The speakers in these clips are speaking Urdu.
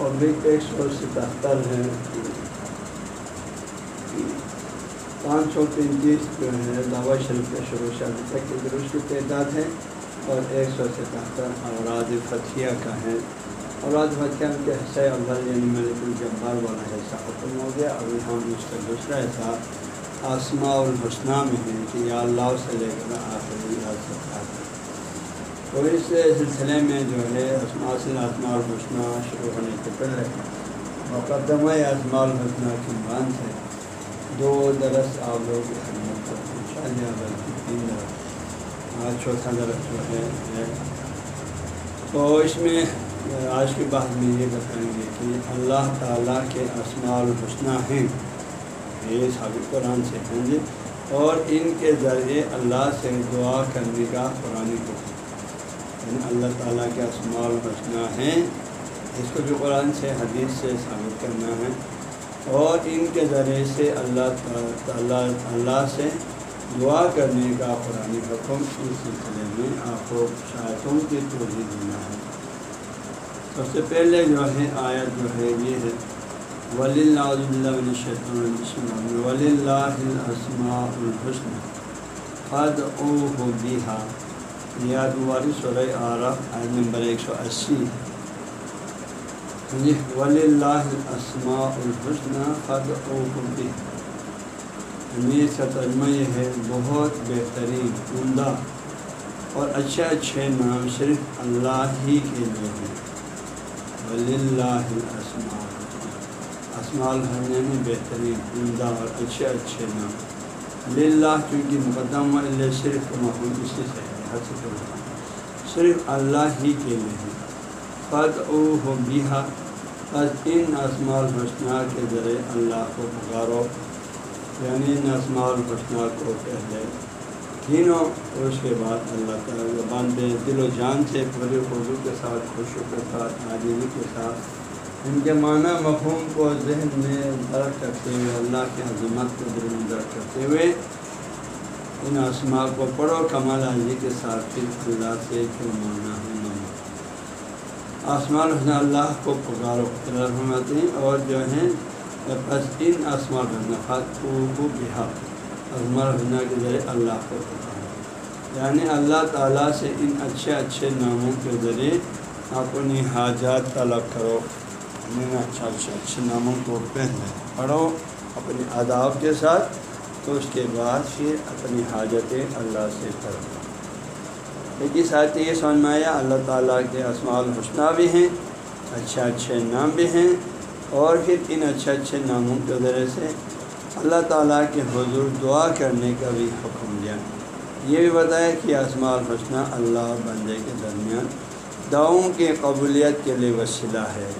پبلک ایک سو ستہتر ہے پانچ سو تینتیس جو ہے دعوی شریف کے شروع سے ابھی تک کے درست کی تعداد ہے اور ایک سو ستہتر اوراد فتھیہ کا ہے اوراد فتھیہ کے حصہ اول یعنی ملک الجبار والا حصہ ختم ہو گیا ابھی ہم اس کا دوسرا حصہ آسماء الحسنہ میں ہے کہ یا اللہ سے لے کر آخری تک۔ تو اس سلسلے میں جو ہے اسماء سے آسماء الحسنہ شروع ہونے سے پہلے مقدمہ آسماء الحسنہ کی مان سے دو درس آپ لوگ کی خدمت کرتے ہیں۔ شاید بلکہ تین درس آج چوتھا درس جو ہے تو اس میں، آج کی بات میں یہ بتائیں گے کہ اللہ تعالیٰ کے اسماع الحسنہ ہیں۔ یہ ثابت قرآن سے ہیں جی۔ اور ان کے ذریعے اللہ سے دعا کرنے کا قرآن کو اللہ تعالیٰ کے اسماع الحسنہ ہیں۔ اس کو بھی قرآن سے، حدیث سے ثابت کرنا ہے۔ اور ان کے ذریعے سے اللہ تعالیٰ، اللہ سے دعا کرنے کا قرآن حکم اس سلسلے میں آپ کو شاعتوں کی توجہ دینا ہے۔ سب سے پہلے جو ہے، آیت جو ہے، یہ ہے ولی اللہ شیطن ولی اللہ الحسن خد او ہو یاد والی سورہ عرف آیت نمبر ایک سو اسی۔ یعنی جی ولی اللہ السماء الحسن خد او ہو یعنی امیر کا ترجمہ یہ ہے، بہت بہترین، عمدہ اور اچھے اچھے نام صرف اللہ ہی کے لیے ہیں۔ ولی اللہ الاسماء۔ اسماء الحسنہ میں یعنی بہترین، عمدہ اور اچھے اچھے نام۔ للہ کیونکہ مقدم اللہ صرف محمود اسی سے صرف اللہ ہی کے لیے۔ ہے فد او ہو بیہا بس ان اسماء الحسنہ کے ذریعے اللہ کو پکارو۔ یعنی ان اسماء الحسنہ کو پہلے تینوں اس کے بعد اللہ تعالیٰ زبان پہ دل و جان سے پورے اردو کے ساتھ خوشی کے ساتھ عاجزی کے ساتھ ان کے معنی، مفہوم کو ذہن میں درک کرتے ہوئے، اللہ کی عظمت کو دل میں درک کرتے ہوئے ان اسماء کو پڑھو، کمال عاجزی کے ساتھ پھر اللہ سے مانا ہے آسمان الحسن اللہ کو پکارو رحمت اور جو ہیں بس ان اسماء الحسن کو بہا اسماء الحسنہ کے ذریعے اللہ کو پکارو یعنی اللہ تعالیٰ سے ان اچھے اچھے ناموں کے ذریعے اپنی حاجات طلب کرو۔ ان اچھا اچھے اچھے ناموں کو پہلے پڑھو، اپنی آداب کے ساتھ تو اس کے بعد پھر اپنی حاجتیں اللہ سے کرو۔ لیکن ساتھ یہ سمجھ میں آیا اللہ تعالیٰ کے اسماع الحسنہ بھی ہیں، اچھے اچھے نام بھی ہیں، اور پھر ان اچھے اچھے ناموں کے ذریعے سے اللہ تعالیٰ کے حضور دعا کرنے کا بھی حکم دیا۔ یہ بھی بتایا کہ اسماع الحسنہ اللہ بندے کے درمیان دعاؤں کی قبولیت کے لیے وسیلہ ہے۔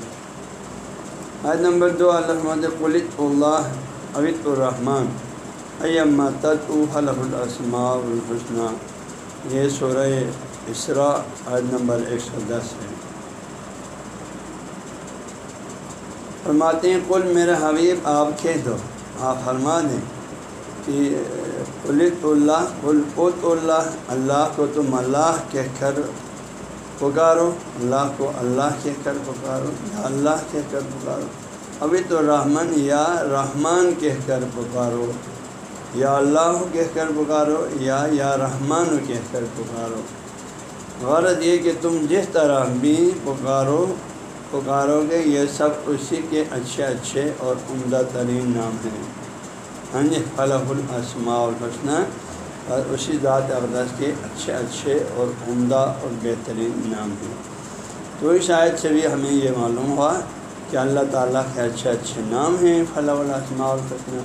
آج نمبر دو الحمد قلط اللہ ابت الرحمٰن۔ ایم تط حلف الاسماء الحسنہ یہ سورہ اسرا عید نمبر ایک سو دس ہے۔ فرماتے ہیں کل میرے حبیب، آپ کہہ دو۔ آپ فرما دیں کہ قلت اللہ قلت اللہ۔ اللہ کو تم اللہ کہہ کر پکارو۔ اللہ کو اللہ کہہ کر پکارو۔ یا اللہ کہہ کر پکارو۔ ابھی تو رحمان یا رحمان کہہ کر پکارو۔ یا اللہ کہہ کر پکارو، یا یا رحمان کہہ کر پکارو۔ غرض یہ کہ تم جس طرح بھی پکارو پکارو گے یہ سب اسی کے اچھے اچھے اور عمدہ ترین نام ہیں۔ ہاں جی فلاح الاسماء الحسنہ، اور اسی ذات اقدس کے اچھے اچھے اور عمدہ اور بہترین نام ہیں۔ تو اس شاید سے بھی ہمیں یہ معلوم ہوا کہ اللہ تعالیٰ کے اچھے اچھے نام ہیں فلاح الاسماء الحسنہ۔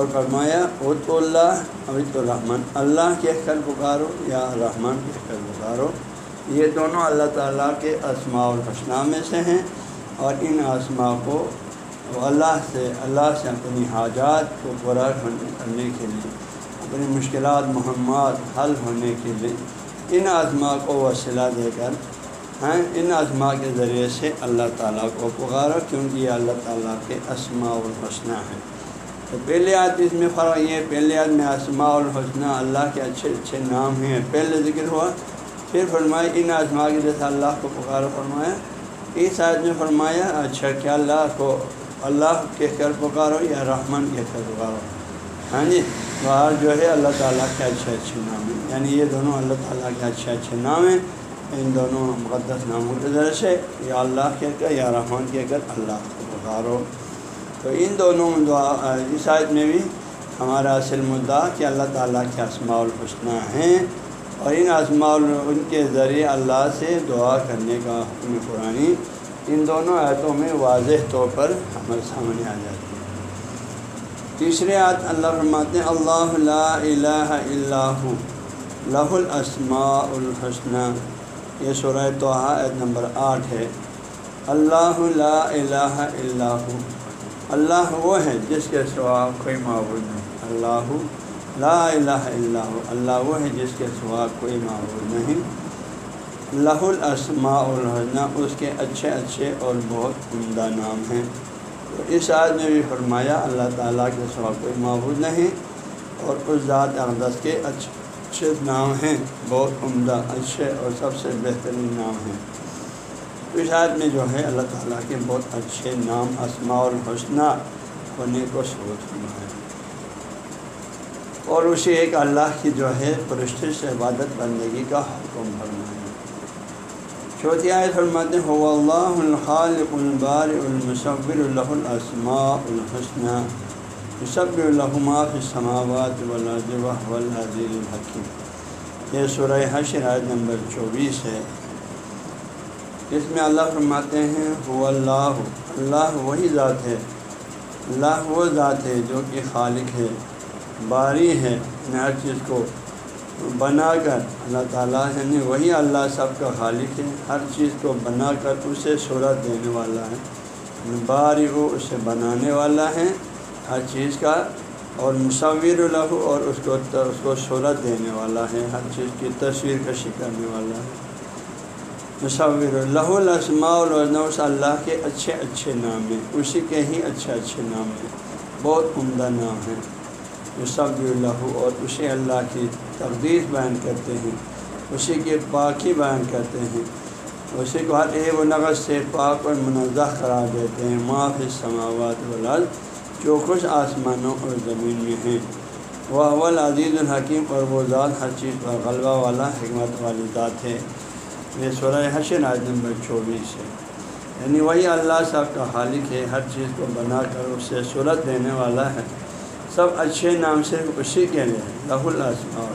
اور فرمایا اوت اللہ ابت الرحمن اللہ کہہ کر پکارو یا رحمان کہہ کر پکارو۔ یہ دونوں اللہ تعالیٰ کے اسماع الحسنہ میں سے ہیں اور ان اسماء کو اللہ سے اللہ سے اپنی حاجات کو پورا کرنے کے لیے، اپنی مشکلات، مہمات حل ہونے کے لیے ان آزما کو وسیلہ دے کر ہیں ان آزما کے ذریعے سے اللہ تعالیٰ کو پکارو، کیونکہ یہ اللہ تعالیٰ کے اسماء الحسنہ ہیں۔ تو پہلے آج اس میں فرق یہ پہلے آج میں اسماء الحسنہ اللہ کے اچھے اچھے نام ہیں۔ پہلے ذکر ہوا، پھر فرمایا ان آزما کے جیسے اللہ کو پکارو فرمایا۔ اس آج میں فرمایا اچھا کیا اللہ کو، اللہ کہہ کر پکارو یا رحمان کہہ کر پکارو۔ ہاں جی باہر جو ہے اللہ تعالیٰ کے اچھے اچھے نام ہیں۔ یعنی یہ دونوں اللہ تعالیٰ کے اچھے اچھے نام ہیں۔ ان دونوں مقدس ناموں کے ذریعے سے یا اللہ کہہ کر یا رحمان کہہ کر اللہ کو پکارو۔ تو ان دونوں دعا اس آیت میں بھی ہمارا اصل مدعا کہ اللہ تعالیٰ کے اسماع الحسنہ ہیں اور ان اسماع ان کے ذریعے اللہ سے دعا کرنے کا حکم قرآن ان دونوں آیتوں میں واضح طور پر ہمارے سامنے آ جاتی ہے۔ تیسرے آیت اللہ فرماتے ہیں، اللہ لا الہ الا ہو لہ الاسماء الحسنہ۔ یہ سورہ توحا عید نمبر آٹھ ہے۔ اللہ لا الہ الا ہو۔ اللہ وہ ہے جس کے سوا کوئی معبود نہیں۔ اللہ لا الہ الا اللہ وہ ہے جس کے سوا کوئی معبود نہیں۔ لہ الاسماء الحسنہ، اس کے اچھے اچھے اور بہت عمدہ نام ہیں۔ تو اس آج میں بھی فرمایا، اللہ تعالیٰ کے سوا کوئی معبود نہیں اور اس ذات اقدس کے اچھے اچھے نام ہیں۔ بہت عمدہ، اچھے اور سب سے بہترین نام ہیں۔ تو اس آج میں جو ہے اللہ تعالیٰ کے بہت اچھے نام، اسماء الحسنہ ہونے کو سوچ ہے اور اسی ایک اللہ کی جو ہے پرستش عبادت بندگی کا حکم فرمایا چوتھی آئے فرماتے ہو اللہ الخالق البار المصور اللہ الاسماء الحسنہ مصب الحما السماوات والارض والعزیز الحکیم۔ یہ سورہ حشر آیت نمبر چوبیس ہے۔ اس میں اللہ فرماتے ہیں ہو اللہ اللہ وہی ذات ہے۔ اللہ وہ ذات ہے جو کہ خالق ہے، باری ہے ہر چیز کو بنا کر۔ اللہ تعالیٰ یعنی وہی اللہ سب کا خالق ہے، ہر چیز کو بنا کر اسے صورت دینے والا ہے۔ باری وہ اسے بنانے والا ہے ہر چیز کا، اور مصور الہو اور اس کو اس کو صورت دینے والا ہے۔ ہر چیز کی تصویر کشی کرنے والا ہے۔ مصور اللہ الاسماء النوس اللہ کے اچھے اچھے نام ہیں۔ اسی کے ہی اچھے اچھے نام ہیں۔ بہت عمدہ نام ہیں۔ مصب اللہ اور اسی اللہ کی تقدیر بیان کرتے ہیں۔ اسی کے پاکی بیان کرتے ہیں۔ اسی کو ہر اے و نقص سے پاک اور منظہ قرار دیتے ہیں۔ معاف سماوات ولاد جو کچھ آسمانوں اور زمین میں ہیں۔ وہ اول عزیز الحکیم اور وہ ذات ہر چیز پر غلبہ والا حکمت والی ذات ہے۔ یہ سورہ حشر آج نمبر چوبیس ہے یعنی وہی اللہ صاحب کا خالق ہے ہر چیز کو بنا کر اسے صورت دینے والا ہے سب اچھے نام صرف اسی کے لیے لہو الاسماء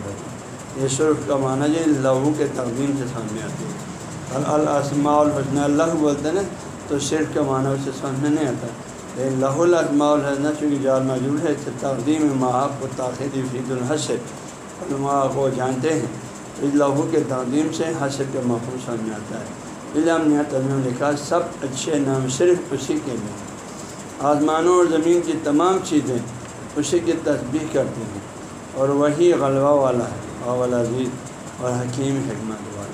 یہ صرف کا معنی جی لہو کے تقدیم سے سامنے آتی ہے اور الاسماء الحسنہ اللہ بولتے ہیں تو صرف کا معنی اسے سمجھ میں نہیں آتا لیکن لہو الاسماء الحسنہ چونکہ جال موجود ہے تو تقدیم محاف و تاخیر فید الحسر علماء کو جانتے ہیں اس لہو کے تقدیم سے حسر کے محفوظ سمجھ آتا ہے۔ علم نے تجمہ لکھا سب اچھے نام صرف اسی کے لیے۔ آسمانوں اور زمین کی تمام چیزیں اسی کی تصدیق کرتے ہیں۔ اور وہی غلبہ والا ہے اول عزیز اور حکیم حکمت والا۔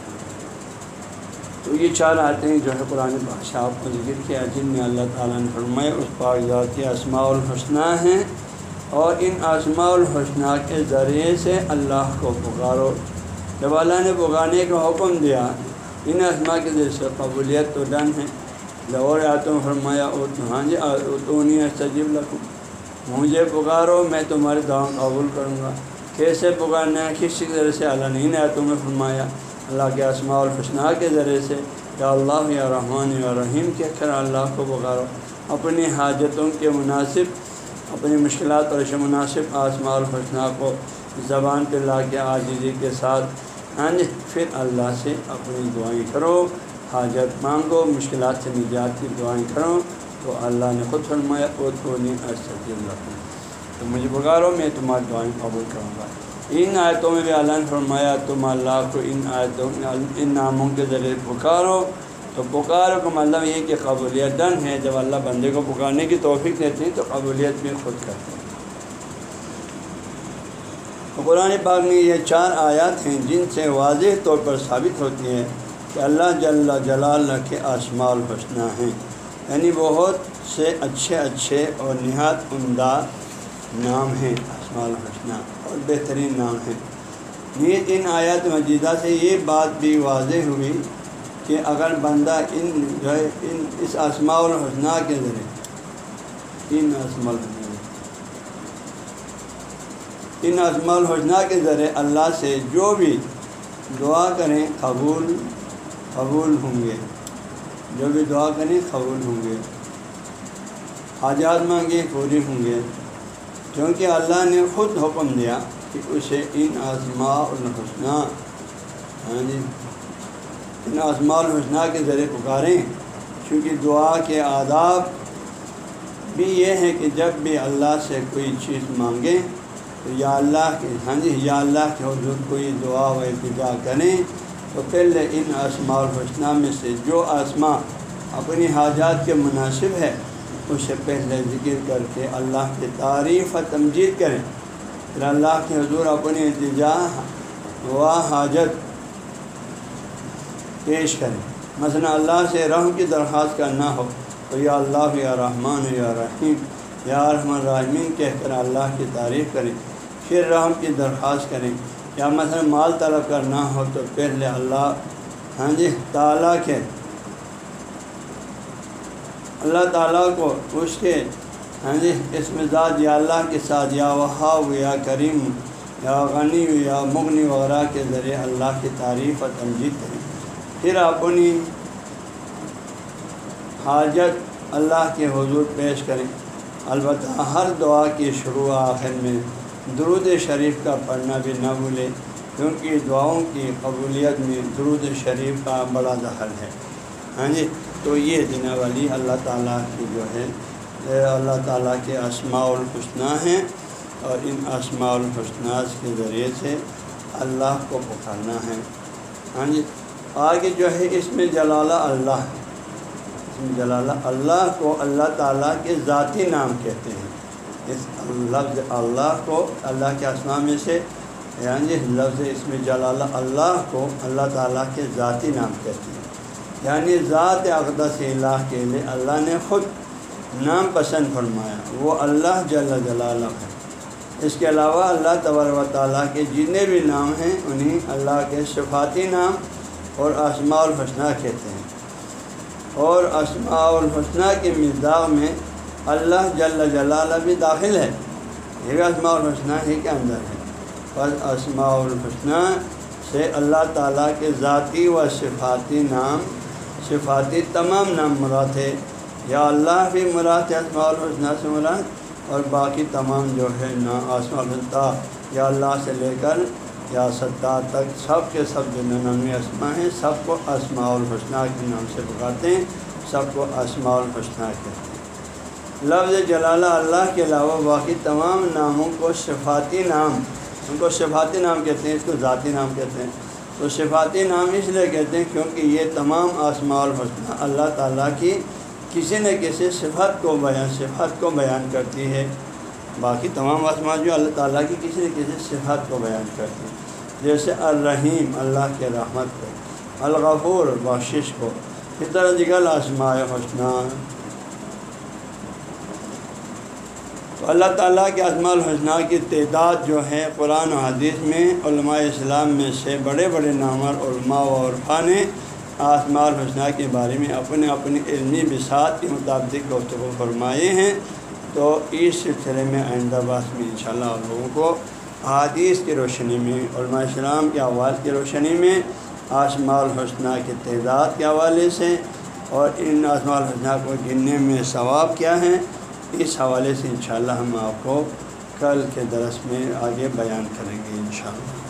تو یہ چار آتے ہیں جو ہے قرآن بادشاہ آپ کو ذکر کیا جن میں اللہ تعالیٰ نے فرمایا، اس پاک ذات کے اسماع الحسنہ ہیں۔ اور ان اسماع الحسنہ کے ذریعے سے اللہ کو پکارو۔ جب اللہ نے پکارنے کا حکم دیا، ان اسماء کے ذریعے سے قبولیت تو ڈن ہے۔ لاہور آتوں فرمایا ہاں جی تو نہیں سجیب لکھوں مجھے پکارو، میں تمہاری دعا قبول کروں گا۔ کیسے پکارنا ہے؟ کس ذریعے سے؟ اللہ نہیں نے تمہیں فرمایا، اللہ کے اسماء الحسنہ کے ذریعے سے۔ یا اللہ، یا رحمان، یا رحیم کہہ کر اللہ کو پکارو۔ اپنی حاجتوں کے مناسب، اپنی مشکلات اور مناسب آسماء الحسنہ کو زبان پہ لا کے، عاجزی کے ساتھ ہاں جی پھر اللہ سے اپنی دعائیں کرو، حاجت مانگو، مشکلات سے نجات کی دعائیں کرو، تو اللہ نے خود فرمایا او تو نہیں رکھوں تو مجھے پکارو میں تمہاری دعائیں قبول کروں گا۔ ان آیتوں میں بھی اللہ نے فرمایا، تم اللہ کو ان آیتوں، ان ناموں کے ذریعے پکارو۔ تو پکار کا مطلب یہ کہ قبولیت دن ہے۔ جب اللہ بندے کو پکارنے کی توفیق دیتے ہیں، تو قبولیت بھی خود کرتے ہیں۔ قرآن پاک میں یہ چار آیات ہیں جن سے واضح طور پر ثابت ہوتی ہے کہ اللہ جل جلال کے آسما الحسنہ ہیں۔ یعنی بہت سے اچھے اچھے اور نہایت عمدہ نام ہیں آسما الحسنہ اور بہترین نام ہیں۔ نیت ان آیات مجیدہ سے یہ بات بھی واضح ہوئی کہ اگر بندہ ان جو ہے، ان اس آسماء الحسنہ کے ذریعے ان اسما ان اسما الحسنہ کے ذریعے اللہ سے جو بھی دعا کریں قبول قبول ہوں گے۔ جو بھی دعا کریں قبول ہوں گے۔ حاجات مانگے، پوری ہوں گے۔ کیونکہ اللہ نے خود حکم دیا کہ اسے ان آزما الحسنہ ہاں جی ان آزما الحسنہ کے ذریعے پکاریں۔ کیونکہ دعا کے آداب بھی یہ ہے کہ جب بھی اللہ سے کوئی چیز مانگیں تو یا اللہ کے ہاں جی یا اللہ کے حضور کوئی دعا و ابتدا کریں تو پہلے ان آسما الحسنہ میں سے جو آسما اپنی حاجات کے مناسب ہے اسے پہلے ذکر کر کے اللہ کی تعریف و تمجید کریں۔ پھر اللہ کے حضور اپنی التجا و حاجت پیش کریں۔ مثلا اللہ سے رحم کی درخواست کرنا ہو تو یا اللہ یا رحمان یا رحیم یا رحم الرحمین کہہ کر اللہ کی تعریف کریں۔ پھر رحم کی درخواست کریں۔ یا مثلا مال طلب کرنا ہو تو پہلے اللہ۔ ہاں جی تعالیٰ کے۔ اللہ تعالیٰ کو اس کے ہاں جی اس مزاج یا اللہ کے ساتھ یا وہاب یا کریم یا غنی یا مغنی وغیرہ کے ذریعے اللہ کی تعریف اور تنجید کریں۔ پھر اپنی حاجت اللہ کے حضور پیش کریں۔ البتہ ہر دعا کی شروع آخر میں درود شریف کا پڑھنا بھی نہ بھولے، کیونکہ دعاؤں کی قبولیت میں درود شریف کا بڑا دخل ہے۔ ہاں جی تو یہ دن والی اللہ تعالیٰ کی جو ہے، اللہ تعالیٰ کے اسماع الحسنہ ہیں اور ان اسماع الحسنہ کے ذریعے سے اللہ کو پکارنا ہے۔ ہاں جی آگے جو ہے، اس میں جلالہ اللہ اس میں جلالہ اللہ کو اللہ تعالیٰ کے ذاتی نام کہتے ہیں۔ اس لفظ اللہ کو، اللہ کے اسماء میں سے یعنی جی لفظ اس میں جلالہ اللہ کو اللہ تعالیٰ کے ذاتی نام کہتے ہیں۔ یعنی ذات اقدس اللہ کے لیے اللہ نے خود نام پسند فرمایا۔ وہ اللہ جل جلالہ ہے۔ اس کے علاوہ اللہ تبر و تعالیٰ کے جتنے بھی نام ہیں، انہیں اللہ کے صفاتی نام اور اسماع الحسنہ کہتے ہیں۔ اور اسماع الحسنہ کے مزاح میں اللہ جل جلالہ بھی داخل ہے۔ یہ بھی اسماع الحسنہ ہی کے اندر ہے۔ بس اسماع الحسنہ سے اللہ تعالیٰ کے ذاتی و صفاتی نام، صفاتی تمام نام مراد ہے۔ یا اللہ بھی مراد ہے اسماع الحسنہ سے مراد، اور باقی تمام جو ہے نا اسماع الحسنہ یا اللہ سے لے کر، یا ستار تک سب کے سب جو نامی اسما ہیں، سب کو اسماع الحسنہ کے نام سے پکارتے ہیں، سب کو اسماع الحسنہ کہتے ہیں لفظ جلالہ اللہ کے علاوہ باقی تمام ناموں کو صفاتی نام، ان کو صفاتی نام کہتے ہیں، اس کو ذاتی نام کہتے ہیں۔ تو صفاتی نام اس لیے کہتے ہیں کیونکہ یہ تمام آسماء الحسنہ اللہ تعالیٰ کی کسی نہ کسی صفت کو بیان، صفت کو بیان کرتی ہے۔ باقی تمام آسما جو اللہ تعالیٰ کی کسی نہ کسی صفت کو بیان کرتی ہے جیسے الرحیم، اللہ کے رحمت کو، الغفور، بخشش کو، اس طرح دیگر آسماء حسنہ تو اللہ تعالیٰ کے اسماء الحسنہ کی تعداد جو ہے قرآن و حدیث میں، علماء اسلام میں سے بڑے بڑے نامر علماء و عرفا نے آسماء الحسنہ کے بارے میں اپنے اپنی علمی بساط کے مطابق گفتگو فرمائے ہیں۔ تو اس سلسلے میں آئندہ باس میں انشاءاللہ شاء لوگوں کو حادیث کی روشنی میں، علماء اسلام کے آواز کی روشنی میں آسماء الحسنہ کے تعداد کے حوالے سے اور ان آسماء الحسنہ کو گننے میں ثواب کیا ہیں اس حوالے سے انشاءاللہ ہم آپ کو کل کے درس میں آگے بیان کریں گے انشاءاللہ۔